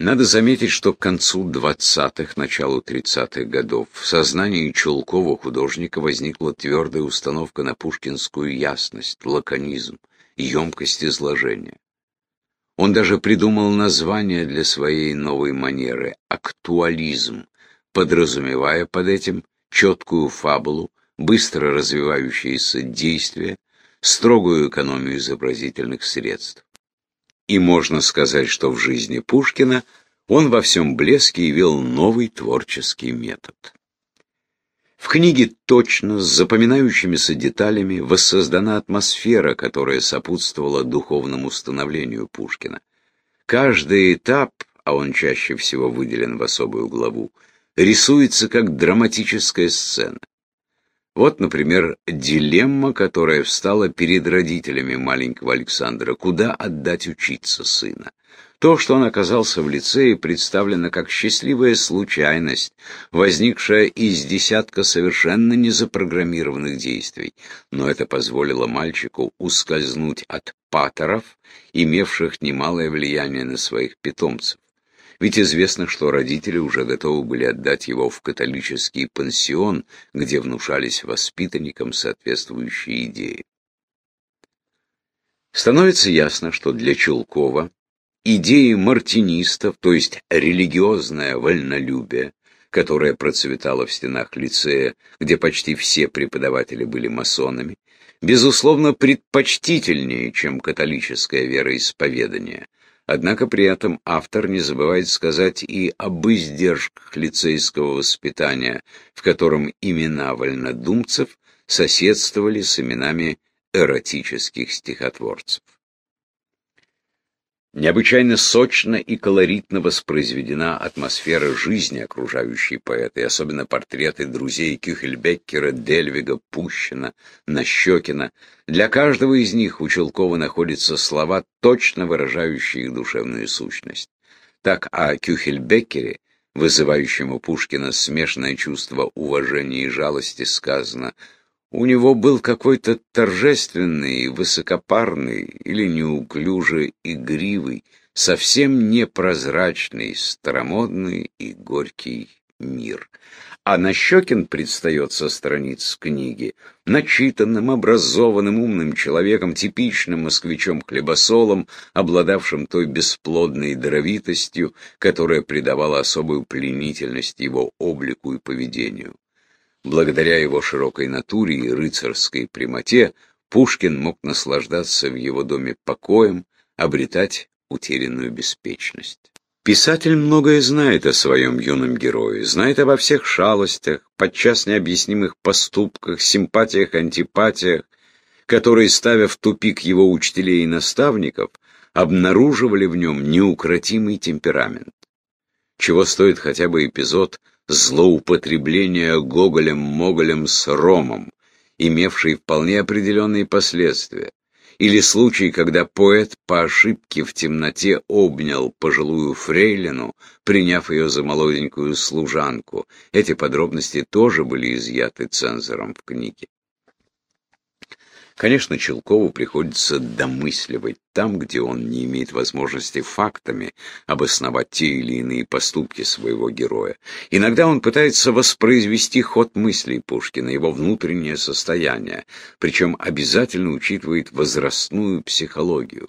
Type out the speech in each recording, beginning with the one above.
Надо заметить, что к концу 20-х, началу 30-х годов в сознании Чулкова художника возникла твердая установка на пушкинскую ясность, лаконизм, емкость изложения. Он даже придумал название для своей новой манеры – актуализм, подразумевая под этим четкую фабулу, быстро развивающиеся действия, строгую экономию изобразительных средств. И можно сказать, что в жизни Пушкина он во всем блеске явил новый творческий метод. В книге точно, с запоминающимися деталями, воссоздана атмосфера, которая сопутствовала духовному становлению Пушкина. Каждый этап, а он чаще всего выделен в особую главу, рисуется как драматическая сцена. Вот, например, дилемма, которая встала перед родителями маленького Александра, куда отдать учиться сына. То, что он оказался в лицее, представлено как счастливая случайность, возникшая из десятка совершенно незапрограммированных действий. Но это позволило мальчику ускользнуть от паторов, имевших немалое влияние на своих питомцев. Ведь известно, что родители уже готовы были отдать его в католический пансион, где внушались воспитанникам соответствующие идеи. Становится ясно, что для Чулкова идеи мартинистов, то есть религиозное вольнолюбие, которое процветало в стенах лицея, где почти все преподаватели были масонами, безусловно, предпочтительнее, чем католическое вероисповедание, Однако при этом автор не забывает сказать и об издержках лицейского воспитания, в котором имена вольнодумцев соседствовали с именами эротических стихотворцев. Необычайно сочно и колоритно воспроизведена атмосфера жизни окружающей поэта, и особенно портреты друзей Кюхельбеккера, Дельвига, Пущина, Нащекина. Для каждого из них у Челкова находятся слова, точно выражающие их душевную сущность. Так о Кюхельбеккере, вызывающем у Пушкина смешанное чувство уважения и жалости, сказано – у него был какой-то торжественный, высокопарный или неуклюже игривый, совсем непрозрачный, старомодный и горький мир. А Нащекин предстает со страниц книги начитанным, образованным, умным человеком, типичным москвичом-хлебосолом, обладавшим той бесплодной даровитостью, которая придавала особую пленительность его облику и поведению. Благодаря его широкой натуре и рыцарской прямоте Пушкин мог наслаждаться в его доме покоем, обретать утерянную беспечность. Писатель многое знает о своем юном герое, знает обо всех шалостях, подчас необъяснимых поступках, симпатиях, антипатиях, которые, ставя в тупик его учителей и наставников, обнаруживали в нем неукротимый темперамент. Чего стоит хотя бы эпизод злоупотребления Гоголем-Моголем с Ромом, имевший вполне определенные последствия, или случай, когда поэт по ошибке в темноте обнял пожилую фрейлину, приняв ее за молоденькую служанку. Эти подробности тоже были изъяты цензором в книге. Конечно, Челкову приходится домысливать там, где он не имеет возможности фактами обосновать те или иные поступки своего героя. Иногда он пытается воспроизвести ход мыслей Пушкина, его внутреннее состояние, причем обязательно учитывает возрастную психологию.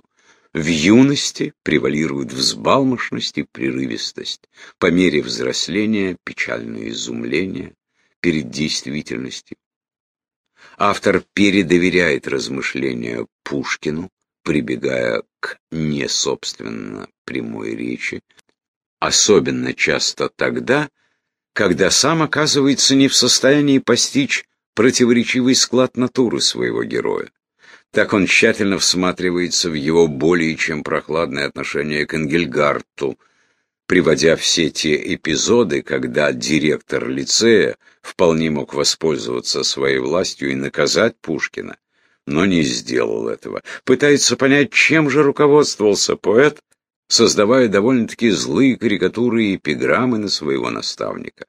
В юности превалирует взбалмошность и прерывистость. По мере взросления печальное изумление перед действительностью. Автор передоверяет размышления Пушкину, прибегая к несобственно прямой речи, особенно часто тогда, когда сам оказывается не в состоянии постичь противоречивый склад натуры своего героя. Так он тщательно всматривается в его более чем прохладное отношение к Энгельгарту, приводя все те эпизоды, когда директор лицея вполне мог воспользоваться своей властью и наказать Пушкина, но не сделал этого. Пытается понять, чем же руководствовался поэт, создавая довольно-таки злые карикатуры и эпиграммы на своего наставника,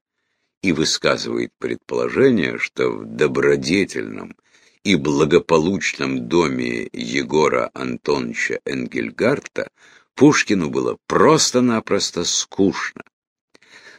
и высказывает предположение, что в добродетельном и благополучном доме Егора Антоновича Энгельгарта Пушкину было просто-напросто скучно.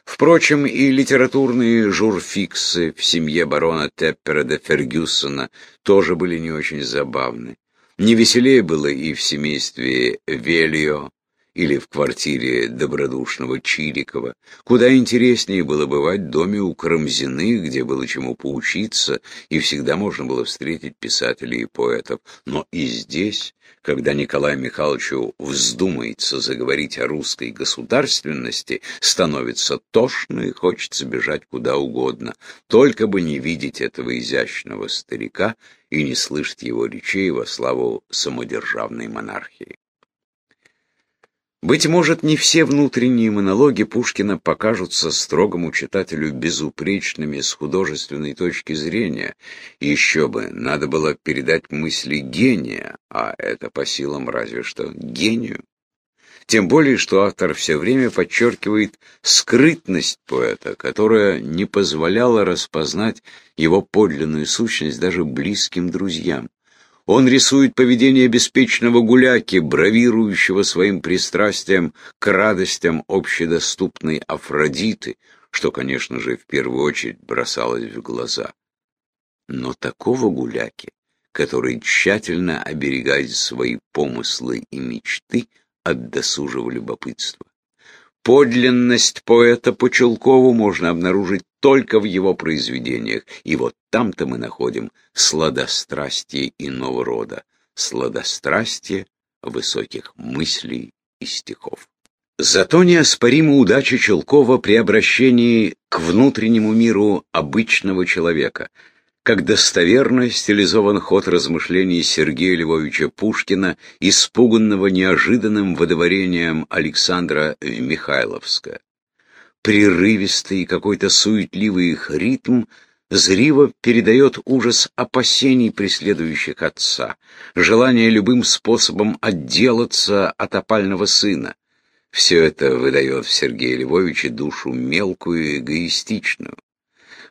Впрочем, и литературные журфиксы в семье барона Теппера де Фергюсона тоже были не очень забавны. Не веселее было и в семействе Велио, или в квартире добродушного Чирикова. Куда интереснее было бывать в доме у Карамзиных, где было чему поучиться, и всегда можно было встретить писателей и поэтов. Но и здесь, когда Николаю Михайловичу вздумается заговорить о русской государственности, становится тошно и хочется бежать куда угодно, только бы не видеть этого изящного старика и не слышать его речей во славу самодержавной монархии. Быть может, не все внутренние монологи Пушкина покажутся строгому читателю безупречными с художественной точки зрения. Еще бы, надо было передать мысли гения, а это по силам разве что гению. Тем более, что автор все время подчеркивает скрытность поэта, которая не позволяла распознать его подлинную сущность даже близким друзьям. Он рисует поведение беспечного гуляки, бравирующего своим пристрастием к радостям общедоступной Афродиты, что, конечно же, в первую очередь бросалось в глаза. Но такого гуляки, который тщательно оберегает свои помыслы и мечты от досужего любопытства. Подлинность поэта по Челкову можно обнаружить только в его произведениях, и вот там-то мы находим сладострастие иного рода, сладострастие высоких мыслей и стихов. Зато неоспорима удача Челкова при обращении к внутреннему миру обычного человека – как достоверно стилизован ход размышлений Сергея Львовича Пушкина, испуганного неожиданным водоворением Александра в Михайловское. Прерывистый какой-то суетливый их ритм зриво передает ужас опасений преследующих отца, желание любым способом отделаться от опального сына. Все это выдает в Сергея Львовиче душу мелкую и эгоистичную.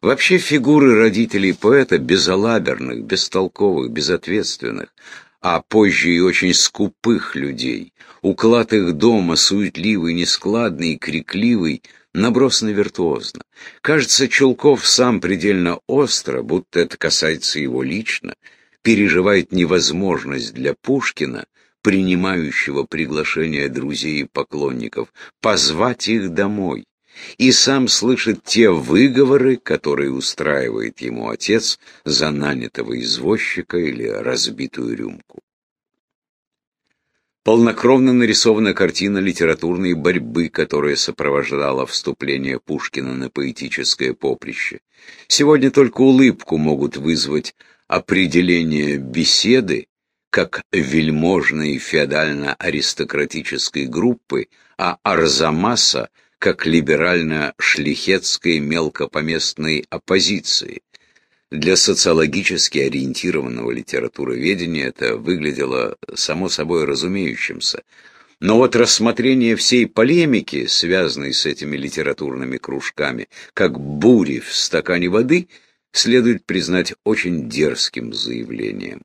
Вообще фигуры родителей поэта безалаберных, бестолковых, безответственных, а позже и очень скупых людей. Уклад их дома суетливый, нескладный, крикливый, набросно виртуозно. Кажется, Чулков сам предельно остро, будто это касается его лично, переживает невозможность для Пушкина, принимающего приглашение друзей и поклонников, позвать их домой, и сам слышит те выговоры, которые устраивает ему отец за нанятого извозчика или разбитую рюмку. Полнокровно нарисована картина литературной борьбы, которая сопровождала вступление Пушкина на поэтическое поприще. Сегодня только улыбку могут вызвать определение беседы как вельможной феодально-аристократической группы, а Арзамаса как либерально-шлихетской мелкопоместной оппозиции. Для социологически ориентированного литературоведения это выглядело само собой разумеющимся. Но вот рассмотрение всей полемики, связанной с этими литературными кружками, как бури в стакане воды, следует признать очень дерзким заявлением.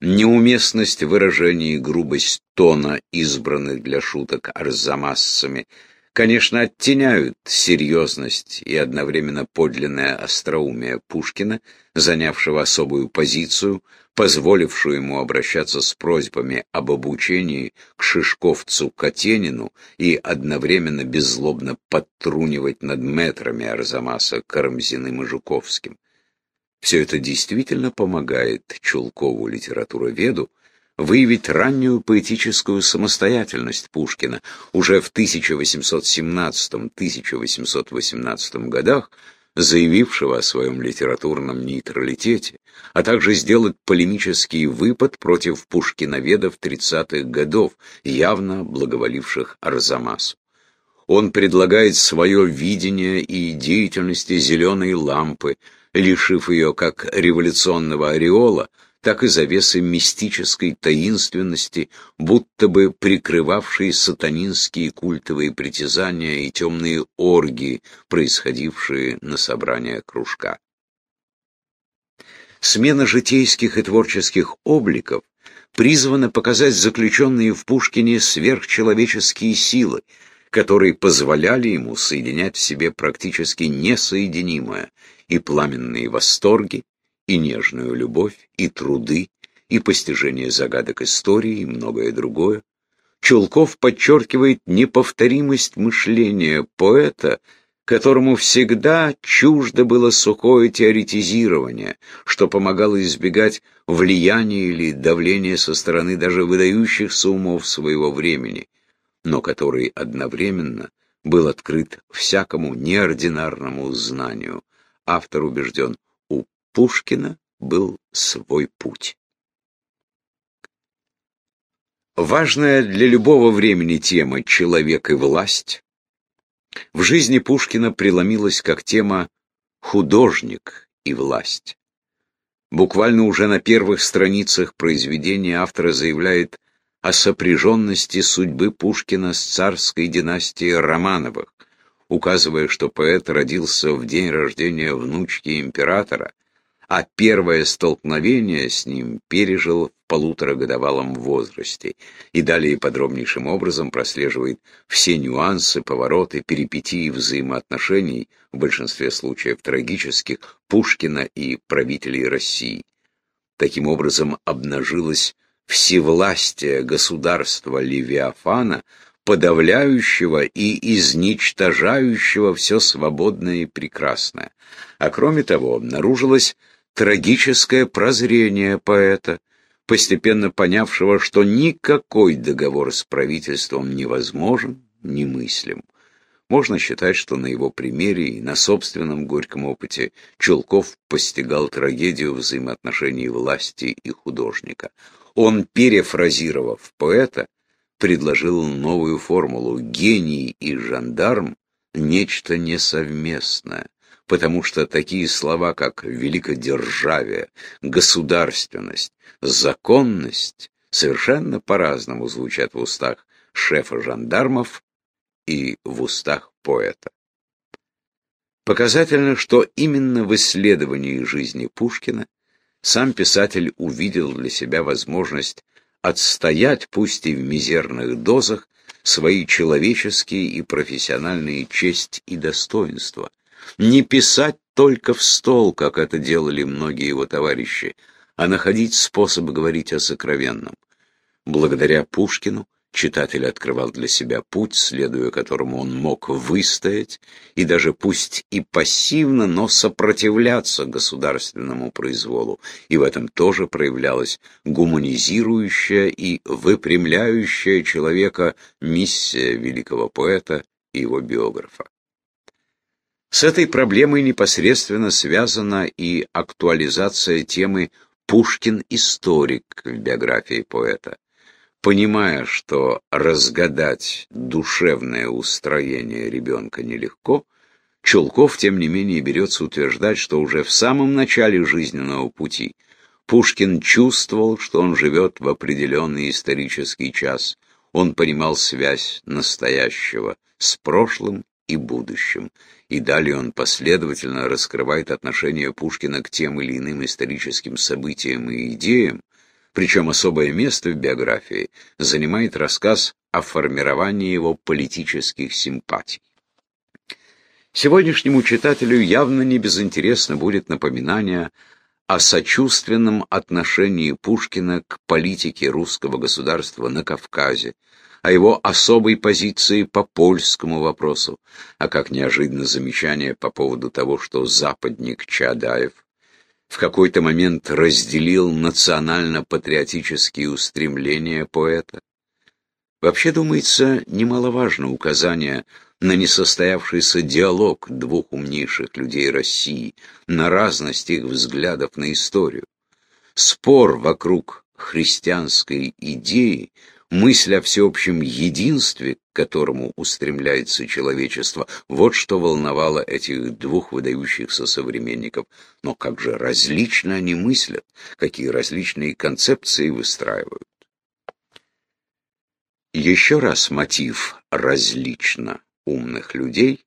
Неуместность выражений и грубость тона, избранных для шуток арзамасцами – конечно, оттеняют серьезность и одновременно подлинное остроумие Пушкина, занявшего особую позицию, позволившую ему обращаться с просьбами об обучении к Шишковцу Катенину и одновременно беззлобно подтрунивать над метрами Арзамаса Карамзиным и Жуковским. Все это действительно помогает Чулкову литературоведу выявить раннюю поэтическую самостоятельность Пушкина уже в 1817-1818 годах, заявившего о своем литературном нейтралитете, а также сделать полемический выпад против пушкиноведов 30-х годов, явно благоволивших Арзамасу. Он предлагает свое видение и деятельности зеленой лампы, лишив ее как революционного ореола, так и завесы мистической таинственности, будто бы прикрывавшие сатанинские культовые притязания и темные оргии, происходившие на собраниях кружка. Смена житейских и творческих обликов призвано показать заключенные в Пушкине сверхчеловеческие силы, которые позволяли ему соединять в себе практически несоединимое и пламенные восторги, и нежную любовь, и труды, и постижение загадок истории, и многое другое. Чулков подчеркивает неповторимость мышления поэта, которому всегда чуждо было сухое теоретизирование, что помогало избегать влияния или давления со стороны даже выдающихся умов своего времени, но который одновременно был открыт всякому неординарному знанию. Автор убежден, Пушкина был свой путь. Важная для любого времени тема «человек и власть» в жизни Пушкина преломилась как тема «художник и власть». Буквально уже на первых страницах произведения автора заявляет о сопряженности судьбы Пушкина с царской династией Романовых, указывая, что поэт родился в день рождения внучки императора, а первое столкновение с ним пережил в полуторагодовалом возрасте, и далее подробнейшим образом прослеживает все нюансы, повороты, перипетии взаимоотношений, в большинстве случаев трагических, Пушкина и правителей России. Таким образом обнажилось всевластие государства Левиафана, подавляющего и изничтожающего все свободное и прекрасное. А кроме того, обнаружилось трагическое прозрение поэта, постепенно понявшего, что никакой договор с правительством невозможен, немыслим. Можно считать, что на его примере и на собственном горьком опыте Чулков постигал трагедию взаимоотношений власти и художника. Он, перефразировав поэта, предложил новую формулу «гений и жандарм» — нечто несовместное потому что такие слова, как великодержавие, государственность, законность совершенно по-разному звучат в устах шефа жандармов и в устах поэта. Показательно, что именно в исследовании жизни Пушкина сам писатель увидел для себя возможность отстоять, пусть и в мизерных дозах, свои человеческие и профессиональные честь и достоинства, не писать только в стол, как это делали многие его товарищи, а находить способы говорить о сокровенном. Благодаря Пушкину читатель открывал для себя путь, следуя которому он мог выстоять, и даже пусть и пассивно, но сопротивляться государственному произволу, и в этом тоже проявлялась гуманизирующая и выпрямляющая человека миссия великого поэта и его биографа. С этой проблемой непосредственно связана и актуализация темы «Пушкин-историк» в биографии поэта. Понимая, что разгадать душевное устроение ребенка нелегко, Чулков, тем не менее, берется утверждать, что уже в самом начале жизненного пути Пушкин чувствовал, что он живет в определенный исторический час. Он понимал связь настоящего с прошлым и будущим. И далее он последовательно раскрывает отношение Пушкина к тем или иным историческим событиям и идеям, причем особое место в биографии занимает рассказ о формировании его политических симпатий. Сегодняшнему читателю явно не безинтересно будет напоминание о сочувственном отношении Пушкина к политике русского государства на Кавказе, о его особой позиции по польскому вопросу, а как неожиданно замечание по поводу того, что западник Чадаев в какой-то момент разделил национально-патриотические устремления поэта. Вообще, думается, немаловажно указание на несостоявшийся диалог двух умнейших людей России, на разность их взглядов на историю. Спор вокруг христианской идеи мысль о всеобщем единстве, к которому устремляется человечество, вот что волновало этих двух выдающихся современников. Но как же различно они мыслят, какие различные концепции выстраивают. Еще раз мотив «различно» умных людей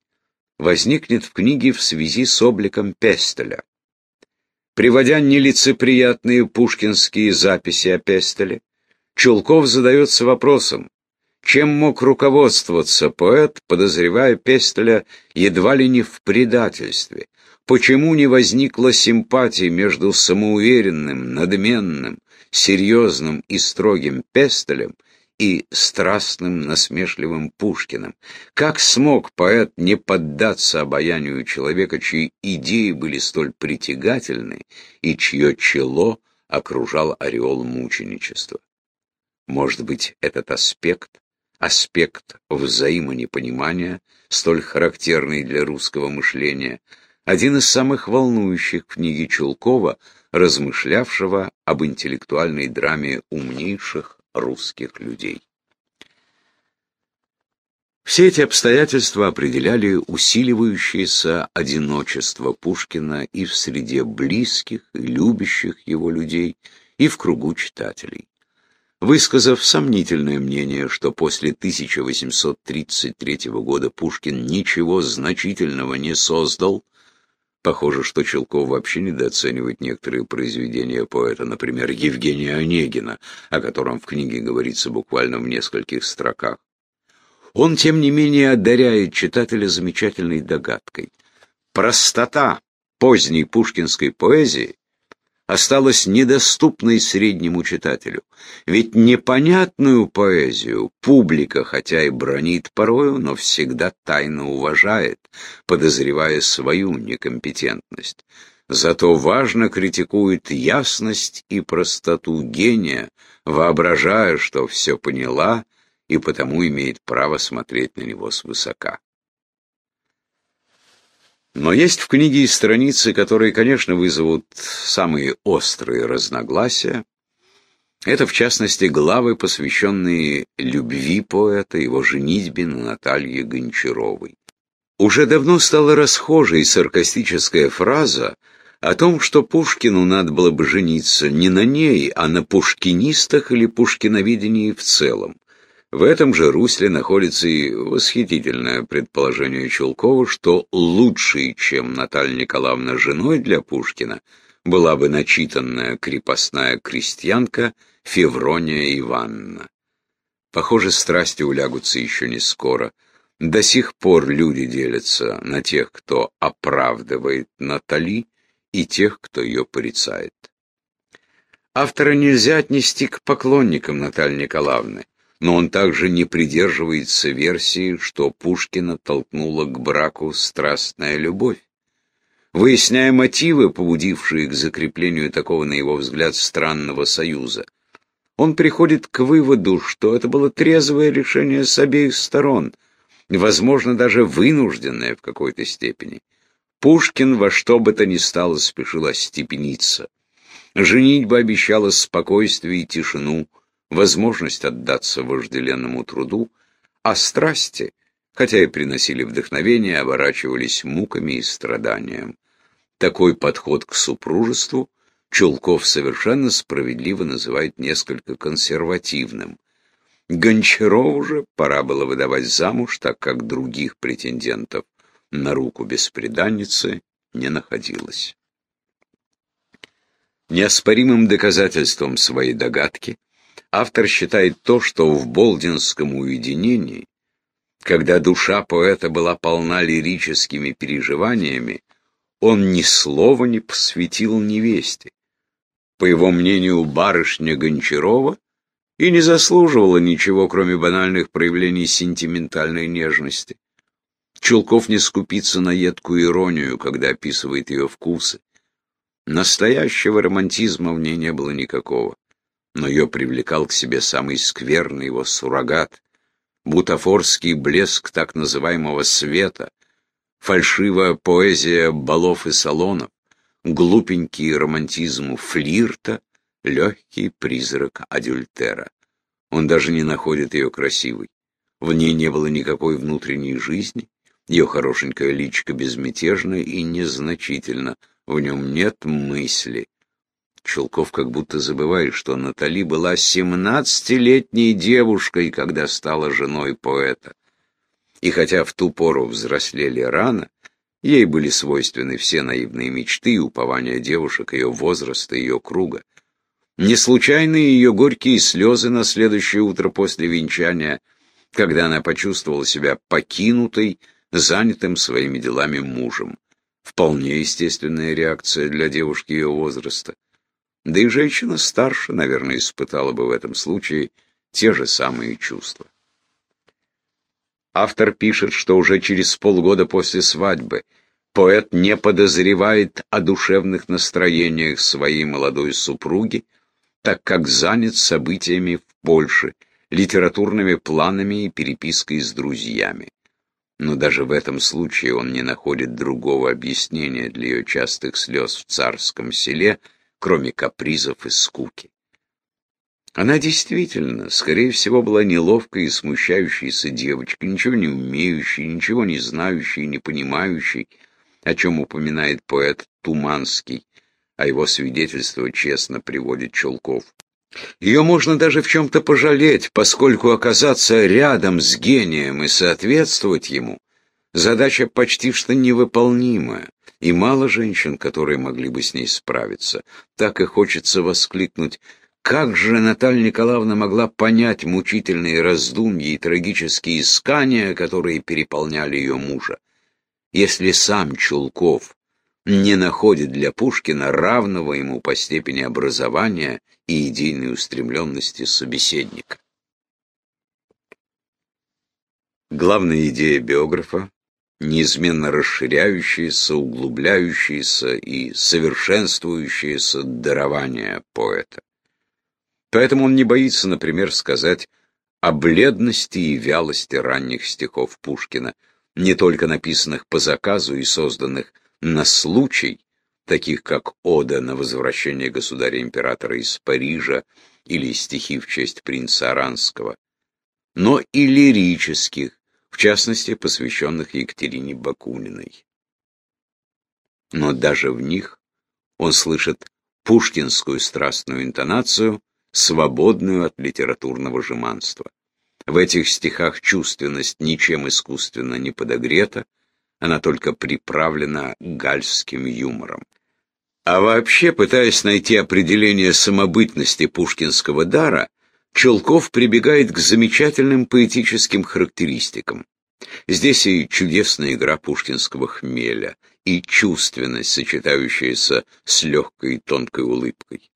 возникнет в книге в связи с обликом Пестеля. Приводя нелицеприятные пушкинские записи о Пестеле, Чулков задается вопросом, чем мог руководствоваться поэт, подозревая Пестеля едва ли не в предательстве? Почему не возникла симпатии между самоуверенным, надменным, серьезным и строгим Пестелем и страстным, насмешливым Пушкиным? Как смог поэт не поддаться обаянию человека, чьи идеи были столь притягательны и чье чело окружал ореол мученичества? Может быть, этот аспект аспект взаимонепонимания, столь характерный для русского мышления, один из самых волнующих в книге Чулкова, размышлявшего об интеллектуальной драме умнейших русских людей. Все эти обстоятельства определяли усиливающееся одиночество Пушкина и в среде близких и любящих его людей, и в кругу читателей высказав сомнительное мнение, что после 1833 года Пушкин ничего значительного не создал, Похоже, что Челков вообще недооценивает некоторые произведения поэта, например, Евгения Онегина, о котором в книге говорится буквально в нескольких строках. Он, тем не менее, одаряет читателя замечательной догадкой. Простота поздней пушкинской поэзии осталась недоступной среднему читателю. Ведь непонятную поэзию публика, хотя и бронит порою, но всегда тайно уважает, подозревая свою некомпетентность. Зато важно критикует ясность и простоту гения, воображая, что все поняла и потому имеет право смотреть на него свысока. Но есть в книге и страницы, которые, конечно, вызовут самые острые разногласия. Это, в частности, главы, посвященные любви поэта, его женитьбе на Наталье Гончаровой. Уже давно стала расхожей саркастическая фраза о том, что Пушкину надо было бы жениться не на ней, а на пушкинистах или пушкиноведении в целом. В этом же русле находится и восхитительное предположение Чулкова, что лучшей, чем Наталья Николаевна женой для Пушкина, была бы начитанная крепостная крестьянка Феврония Ивановна. Похоже, страсти улягутся еще не скоро. До сих пор люди делятся на тех, кто оправдывает Натали, и тех, кто ее порицает. Автора нельзя отнести к поклонникам Натальи Николаевны но он также не придерживается версии, что Пушкина толкнула к браку страстная любовь. Выясняя мотивы, побудившие к закреплению такого, на его взгляд, странного союза, он приходит к выводу, что это было трезвое решение с обеих сторон, возможно, даже вынужденное в какой-то степени. Пушкин во что бы то ни стало спешил остепениться. Женитьба обещала спокойствие и тишину, возможность отдаться вожделенному труду, а страсти, хотя и приносили вдохновение, оборачивались муками и страданием. Такой подход к супружеству Чулков совершенно справедливо называет несколько консервативным. Гончарову же пора было выдавать замуж, так как других претендентов на руку беспреданницы не находилось. Неоспоримым доказательством своей догадки автор считает то, что в болдинском уединении, когда душа поэта была полна лирическими переживаниями, он ни слова не посвятил невесте. По его мнению, барышня Гончарова и не заслуживала ничего, кроме банальных проявлений сентиментальной нежности. Чулков не скупится на едкую иронию, когда описывает ее вкусы. Настоящего романтизма в ней не было никакого но ее привлекал к себе самый скверный его суррогат, бутафорский блеск так называемого света, фальшивая поэзия балов и салонов, глупенький романтизм флирта, легкий призрак адюльтера. Он даже не находит ее красивой. В ней не было никакой внутренней жизни, ее хорошенькое личико безмятежно и незначительно, в нем нет мысли, Чулков как будто забывает, что Натали была семнадцатилетней девушкой, когда стала женой поэта. И хотя в ту пору взрослели рано, ей были свойственны все наивные мечты и упования девушек ее возраста и ее круга. Не случайны ее горькие слезы на следующее утро после венчания, когда она почувствовала себя покинутой, занятым своими делами мужем. Вполне естественная реакция для девушки ее возраста. Да и женщина старше, наверное, испытала бы в этом случае те же самые чувства. Автор пишет, что уже через полгода после свадьбы поэт не подозревает о душевных настроениях своей молодой супруги, так как занят событиями в Польше, литературными планами и перепиской с друзьями. Но даже в этом случае он не находит другого объяснения для ее частых слез в царском селе, кроме капризов и скуки. Она действительно, скорее всего, была неловкой и смущающейся девочкой, ничего не умеющей, ничего не знающей, не понимающей, о чем упоминает поэт Туманский, а его свидетельство честно приводит Чулков. Ее можно даже в чем-то пожалеть, поскольку оказаться рядом с гением и соответствовать ему – задача почти что невыполнимая, и мало женщин, которые могли бы с ней справиться. Так и хочется воскликнуть – как же Наталья Николаевна могла понять мучительные раздумья и трагические искания, которые переполняли ее мужа, если сам Чулков не находит для Пушкина равного ему по степени образования и идейной устремленности собеседника? Главная идея биографа неизменно расширяющееся, углубляющееся и совершенствующееся дарование поэта. Поэтому он не боится, например, сказать о бледности и вялости ранних стихов Пушкина, не только написанных по заказу и созданных на случай, таких как «Ода на возвращение государя-императора из Парижа» или стихи в честь принца Аранского, но и лирических, в частности, посвященных Екатерине Бакуниной. Но даже в них он слышит пушкинскую страстную интонацию – свободную от литературного жеманства. В этих стихах чувственность ничем искусственно не подогрета, она только приправлена гальским юмором. А вообще, пытаясь найти определение самобытности пушкинского дара, Челков прибегает к замечательным поэтическим характеристикам. Здесь и чудесная игра пушкинского хмеля, и чувственность, сочетающаяся с легкой тонкой улыбкой.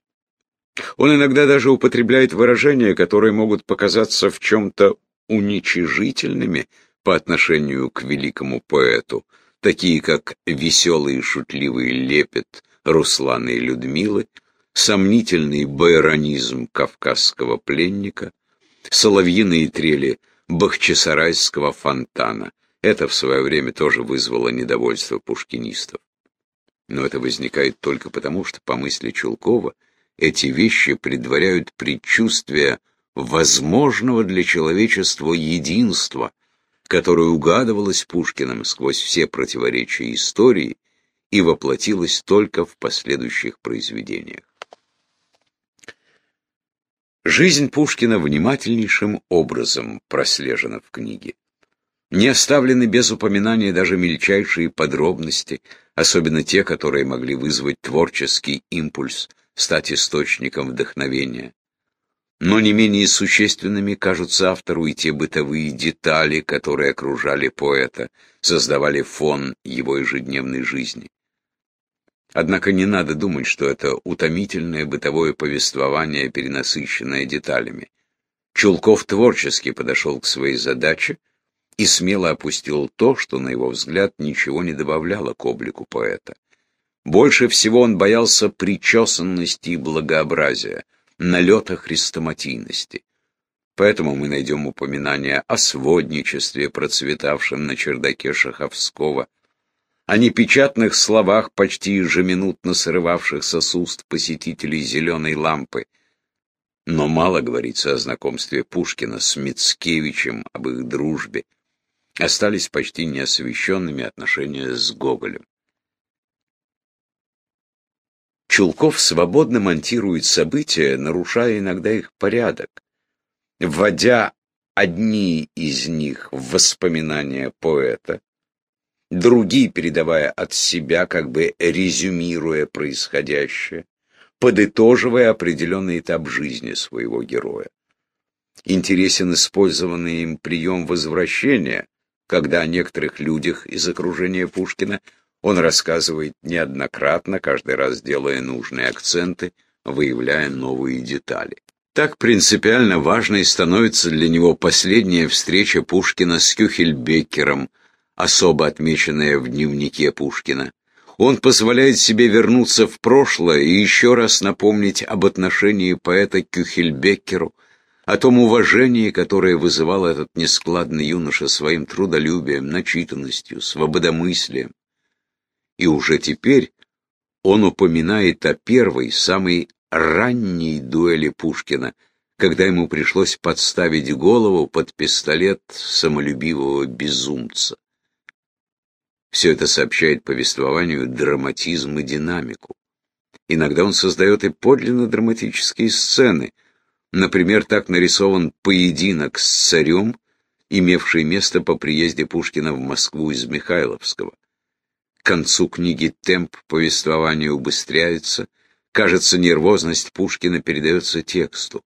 Он иногда даже употребляет выражения, которые могут показаться в чем-то уничижительными по отношению к великому поэту, такие как веселый и шутливый лепет Руслана и Людмилы, сомнительный байронизм кавказского пленника, соловьиные трели бахчисарайского фонтана. Это в свое время тоже вызвало недовольство пушкинистов. Но это возникает только потому, что, по мысли Чулкова, эти вещи предваряют предчувствие возможного для человечества единства, которое угадывалось Пушкиным сквозь все противоречия истории и воплотилось только в последующих произведениях. Жизнь Пушкина внимательнейшим образом прослежена в книге. Не оставлены без упоминания даже мельчайшие подробности, особенно те, которые могли вызвать творческий импульс, стать источником вдохновения. Но не менее существенными кажутся автору и те бытовые детали, которые окружали поэта, создавали фон его ежедневной жизни. Однако не надо думать, что это утомительное бытовое повествование, перенасыщенное деталями. Чулков творчески подошел к своей задаче и смело опустил то, что, на его взгляд, ничего не добавляло к облику поэта. Больше всего он боялся причесанности и благообразия, налета хрестоматийности. Поэтому мы найдем упоминание о сводничестве, процветавшем на чердаке Шаховского, о непечатных словах, почти ежеминутно срывавшихся с уст посетителей зеленой лампы. Но мало говорится о знакомстве Пушкина с Мицкевичем, об их дружбе. Остались почти неосвещенными отношения с Гоголем. Чулков свободно монтирует события, нарушая иногда их порядок, вводя одни из них в воспоминания поэта, другие передавая от себя, как бы резюмируя происходящее. подытоживая определенный этап жизни своего героя. Интересен использованный им прием возвращения, когда о некоторых людях из окружения Пушкина он рассказывает неоднократно, каждый раз делая нужные акценты, выявляя новые детали. Так принципиально важной становится для него последняя встреча Пушкина с Кюхельбеккером, особо отмеченная в дневнике Пушкина. Он позволяет себе вернуться в прошлое и еще раз напомнить об отношении поэта к Кюхельбеккеру, о том уважении, которое вызывал этот нескладный юноша своим трудолюбием, начитанностью, свободомыслием. И уже теперь он упоминает о первой, самой ранней дуэли Пушкина, когда ему пришлось подставить голову под пистолет самолюбивого безумца. Все это сообщает повествованию драматизм и динамику. Иногда он создает и подлинно драматические сцены. Например, так нарисован поединок с царем, имевший место по приезде Пушкина в Москву из Михайловского. К концу книги темп повествования убыстряется, кажется, нервозность Пушкина передается тексту.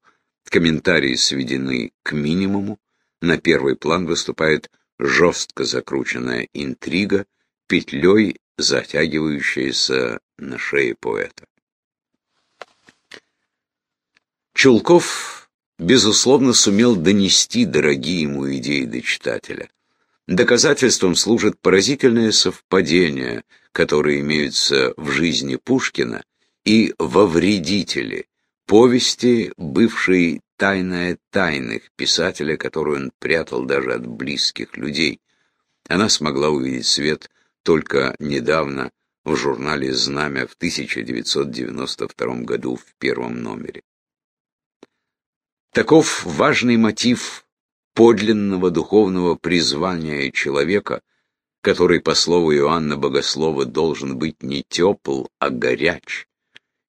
Комментарии сведены к минимуму, на первый план выступает жестко закрученная интрига, петлей затягивающаяся на шее поэта. Чулков, безусловно, сумел донести дорогие ему идеи до читателя. Доказательством служит поразительное совпадение, которое имеются в жизни Пушкина и во «Вредителе», повести, бывшей тайная тайных писателя, которую он прятал даже от близких людей. Она смогла увидеть свет только недавно в журнале «Знамя» в 1992 году в первом номере. Таков важный мотив подлинного духовного призвания человека, который, по слову Иоанна Богослова, должен быть не тепл, а горяч.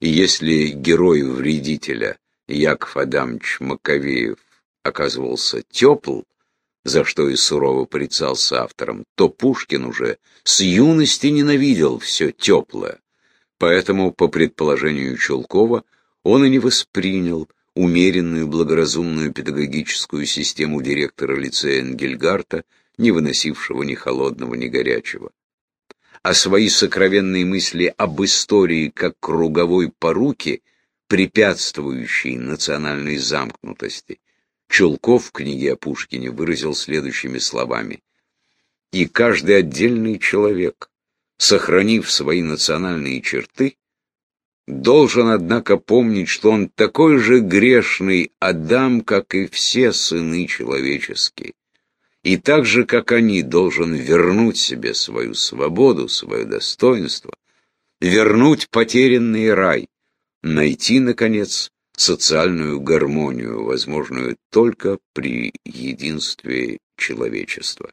И если герой вредителя Яков Адамович Маковеев оказывался тепл, за что и сурово порицался автором, то Пушкин уже с юности ненавидел все теплое. Поэтому, по предположению Чулкова, он и не воспринял умеренную благоразумную педагогическую систему директора лицея Энгельгарта, не выносившего ни холодного, ни горячего. А свои сокровенные мысли об истории как круговой поруке – препятствующий национальной замкнутости. Чулков в книге о Пушкине выразил следующими словами. «И каждый отдельный человек, сохранив свои национальные черты, должен, однако, помнить, что он такой же грешный Адам, как и все сыны человеческие, и так же, как они, должен вернуть себе свою свободу, свое достоинство, вернуть потерянный рай, найти, наконец, социальную гармонию, возможную только при единстве человечества.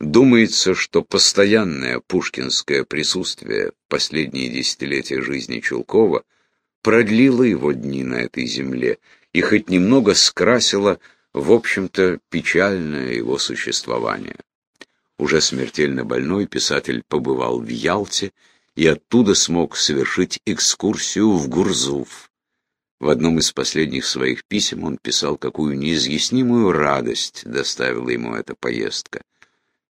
Думается, что постоянное пушкинское присутствие в последние десятилетия жизни Чулкова продлило его дни на этой земле и хоть немного скрасило, в общем-то, печальное его существование. Уже смертельно больной писатель побывал в Ялте и оттуда смог совершить экскурсию в Гурзуф. В одном из последних своих писем он писал, какую неизъяснимую радость доставила ему эта поездка.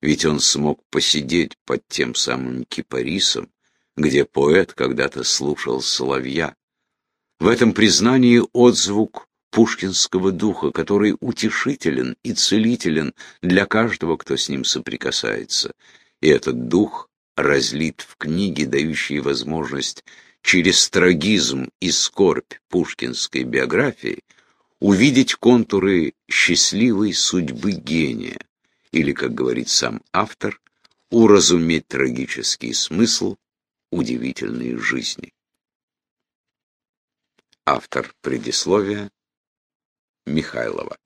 Ведь он смог посидеть под тем самым кипарисом, где поэт когда-то слушал соловья. В этом признании отзвук пушкинского духа, который утешителен и целителен для каждого, кто с ним соприкасается. И этот дух разлит в книге, дающей возможность через трагизм и скорбь пушкинской биографии увидеть контуры счастливой судьбы гения, или, как говорит сам автор, уразуметь трагический смысл удивительной жизни. Автор предисловия Михайлова